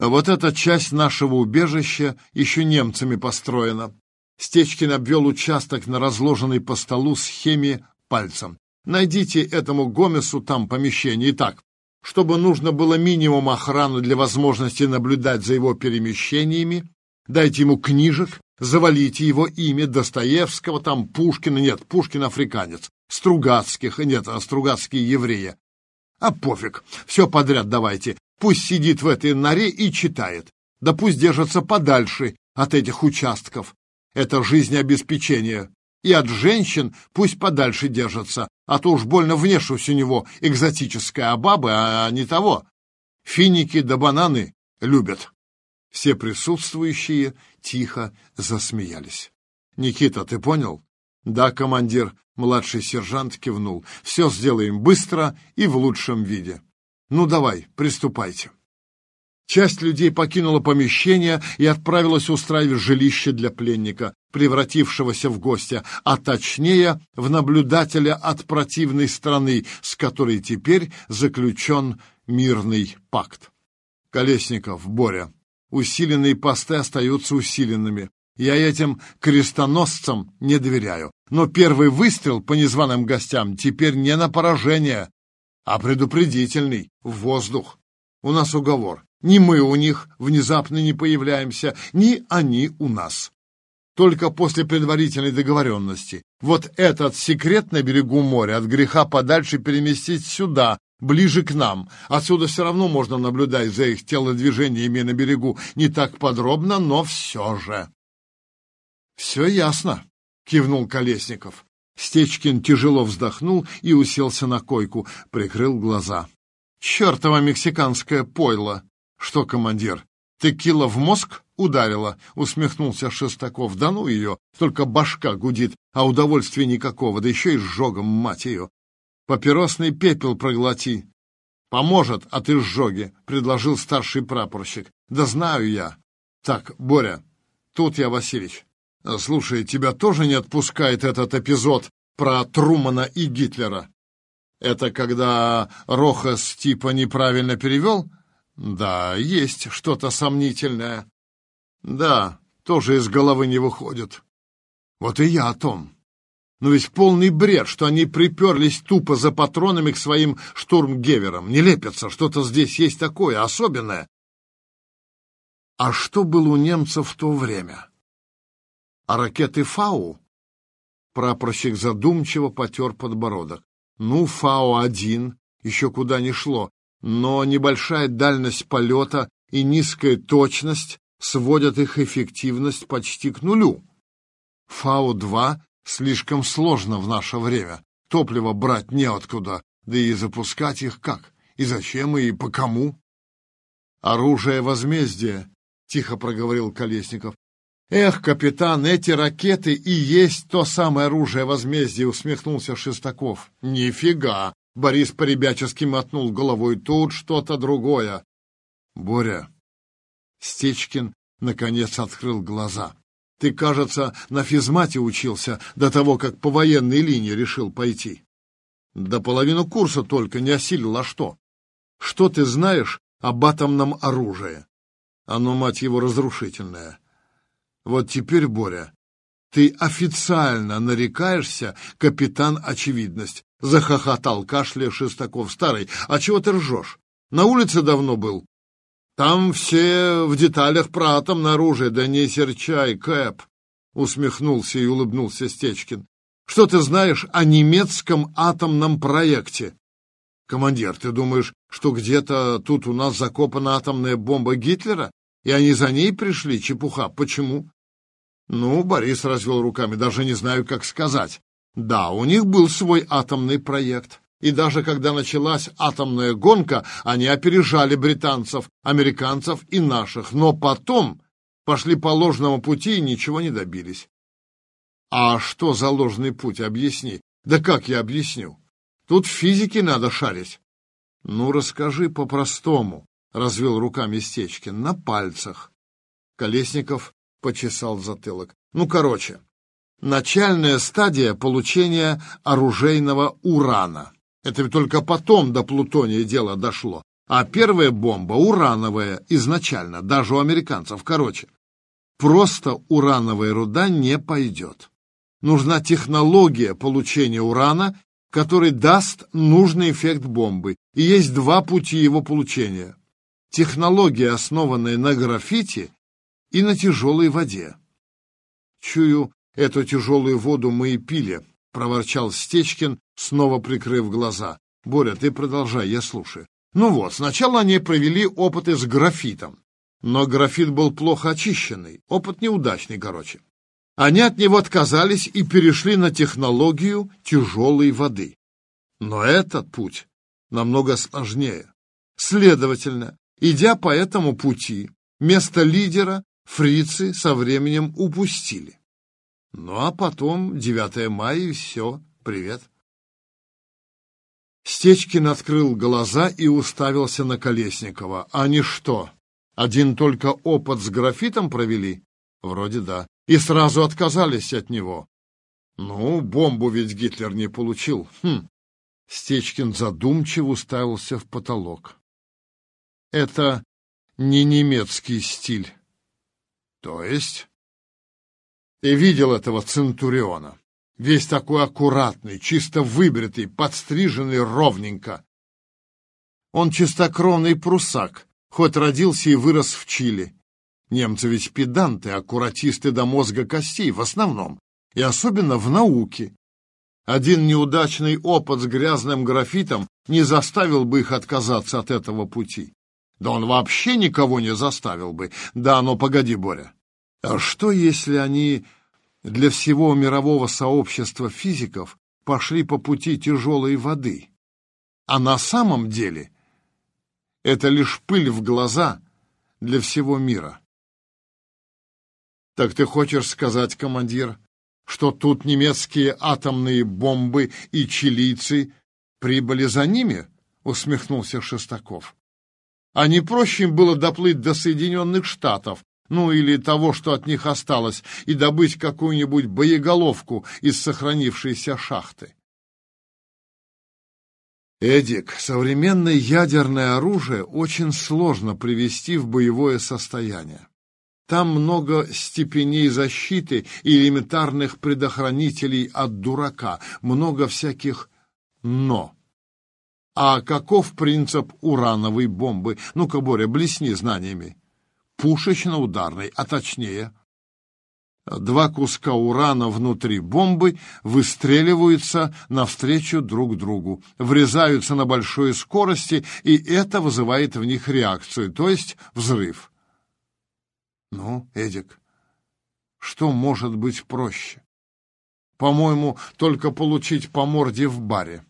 Вот эта часть нашего убежища еще немцами построена. Стечкин обвел участок на разложенной по столу схеме пальцем. Найдите этому Гомесу там помещение. Итак, чтобы нужно было минимум охраны для возможности наблюдать за его перемещениями, дайте ему книжек, завалите его имя Достоевского, там Пушкина, нет, Пушкин африканец, Стругацких, нет, Стругацкие евреи. А пофиг, все подряд давайте. Пусть сидит в этой норе и читает. Да пусть держится подальше от этих участков. Это жизнеобеспечение. И от женщин пусть подальше держатся, а то уж больно внешность у него экзотическая, а бабы, а не того. Финики да бананы любят. Все присутствующие тихо засмеялись. «Никита, ты понял?» «Да, командир», — младший сержант кивнул. «Все сделаем быстро и в лучшем виде. Ну, давай, приступайте». Часть людей покинула помещение и отправилась устраивать жилище для пленника, превратившегося в гостя, а точнее в наблюдателя от противной страны, с которой теперь заключен мирный пакт. Колесников, Боря, усиленные посты остаются усиленными. Я этим крестоносцам не доверяю. Но первый выстрел по незваным гостям теперь не на поражение, а предупредительный, в воздух. У нас уговор. Ни мы у них внезапно не появляемся, ни они у нас. Только после предварительной договоренности. Вот этот секрет на берегу моря от греха подальше переместить сюда, ближе к нам. Отсюда все равно можно наблюдать за их телодвижениями на берегу. Не так подробно, но все же. «Все ясно», — кивнул Колесников. Стечкин тяжело вздохнул и уселся на койку, прикрыл глаза. «Чертова мексиканское пойло!» «Что, командир, ты кило в мозг ударила?» — усмехнулся Шестаков. «Да ну ее, только башка гудит, а удовольствия никакого, да еще и сжогом, мать ее!» «Папиросный пепел проглоти!» «Поможет от изжоги», — предложил старший прапорщик. «Да знаю я». «Так, Боря, тут я, Васильевич. Слушай, тебя тоже не отпускает этот эпизод про Трумана и Гитлера? Это когда Рохас типа неправильно перевел? Да, есть что-то сомнительное. Да, тоже из головы не выходит. Вот и я о том. Но ведь полный бред, что они приперлись тупо за патронами к своим штурмгеверам. Не лепятся, что-то здесь есть такое особенное. А что было у немцев в то время? А ракеты «Фау»? Прапорщик задумчиво потер подбородок. Ну, «Фау-1» еще куда ни шло, но небольшая дальность полета и низкая точность сводят их эффективность почти к нулю. «Фау-2» слишком сложно в наше время. Топливо брать неоткуда, да и запускать их как? И зачем, и по кому? «Оружие возмездия», — тихо проговорил Колесников. «Эх, капитан, эти ракеты и есть то самое оружие возмездия», — усмехнулся Шестаков. «Нифига!» — Борис по-ребячески мотнул головой. «Тут что-то другое». «Боря!» Стечкин наконец открыл глаза. «Ты, кажется, на физмате учился до того, как по военной линии решил пойти». «До половины курса только не осилил, а что?» «Что ты знаешь об атомном оружии?» «Оно, мать его, разрушительное». Вот теперь, Боря, ты официально нарекаешься капитан Очевидность. Захохотал кашля Шестаков. Старый, а чего ты ржешь? На улице давно был. Там все в деталях про атомное оружие. Да не серчай, Кэп. Усмехнулся и улыбнулся Стечкин. Что ты знаешь о немецком атомном проекте? Командир, ты думаешь, что где-то тут у нас закопана атомная бомба Гитлера? И они за ней пришли? Чепуха. Почему? Ну, Борис развел руками, даже не знаю, как сказать. Да, у них был свой атомный проект. И даже когда началась атомная гонка, они опережали британцев, американцев и наших. Но потом пошли по ложному пути и ничего не добились. А что за ложный путь, объясни. Да как я объясню? Тут в физике надо шарить. Ну, расскажи по-простому, — развел руками Стечкин, — на пальцах. Колесников почесал затылок. Ну, короче, начальная стадия получения оружейного урана. Это ведь только потом до плутония дело дошло. А первая бомба урановая изначально, даже у американцев. Короче, просто урановая руда не пойдет. Нужна технология получения урана, который даст нужный эффект бомбы. И есть два пути его получения. Технология, основанная на графите и на тяжелой воде. Чую, эту тяжелую воду мы и пили, проворчал Стечкин, снова прикрыв глаза. Боря, ты продолжай, я слушаю. Ну вот, сначала они провели опыты с графитом. Но графит был плохо очищенный, опыт неудачный, короче. Они от него отказались и перешли на технологию тяжелой воды. Но этот путь намного сложнее. Следовательно, идя по этому пути, место лидера фрицы со временем упустили. Ну а потом 9 мая и все, привет. Стечкин открыл глаза и уставился на Колесникова. Они что, один только опыт с графитом провели? Вроде да. И сразу отказались от него. Ну, бомбу ведь Гитлер не получил. Хм. Стечкин задумчиво уставился в потолок. Это не немецкий стиль. То есть? Ты видел этого Центуриона? Весь такой аккуратный, чисто выбритый, подстриженный ровненько. Он чистокровный прусак, хоть родился и вырос в Чили. Немцы ведь педанты, аккуратисты до мозга костей в основном, и особенно в науке. Один неудачный опыт с грязным графитом не заставил бы их отказаться от этого пути. Да он вообще никого не заставил бы. Да, но погоди, Боря. А что, если они для всего мирового сообщества физиков пошли по пути тяжелой воды. А на самом деле это лишь пыль в глаза для всего мира. Так ты хочешь сказать, командир, что тут немецкие атомные бомбы и чилийцы прибыли за ними? Усмехнулся Шестаков. А не проще им было доплыть до Соединенных Штатов, ну или того, что от них осталось, и добыть какую-нибудь боеголовку из сохранившейся шахты. Эдик, современное ядерное оружие очень сложно привести в боевое состояние. Там много степеней защиты и элементарных предохранителей от дурака, много всяких «но». А каков принцип урановой бомбы? Ну-ка, Боря, блесни знаниями пушечно-ударной, а точнее, два куска урана внутри бомбы выстреливаются навстречу друг другу, врезаются на большой скорости, и это вызывает в них реакцию, то есть взрыв. Ну, Эдик, что может быть проще? По-моему, только получить по морде в баре.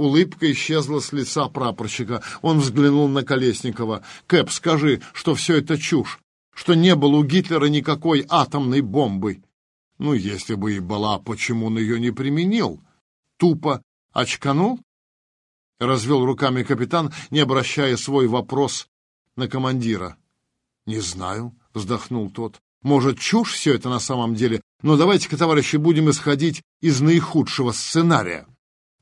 Улыбка исчезла с лица прапорщика. Он взглянул на Колесникова. «Кэп, скажи, что все это чушь, что не было у Гитлера никакой атомной бомбы». «Ну, если бы и была, почему он ее не применил?» «Тупо очканул?» Развел руками капитан, не обращая свой вопрос на командира. «Не знаю», — вздохнул тот. «Может, чушь все это на самом деле, но давайте-ка, товарищи, будем исходить из наихудшего сценария»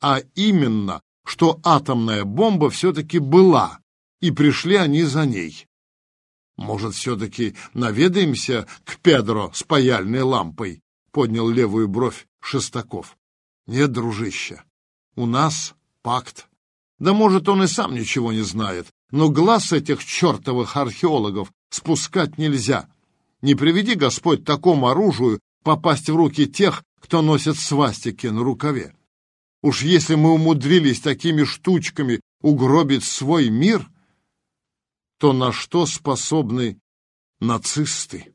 а именно, что атомная бомба все-таки была, и пришли они за ней. Может, все-таки наведаемся к Педро с паяльной лампой? Поднял левую бровь Шестаков. Нет, дружище, у нас пакт. Да может, он и сам ничего не знает, но глаз этих чертовых археологов спускать нельзя. Не приведи Господь такому оружию попасть в руки тех, кто носит свастики на рукаве. Уж если мы умудрились такими штучками угробить свой мир, то на что способны нацисты?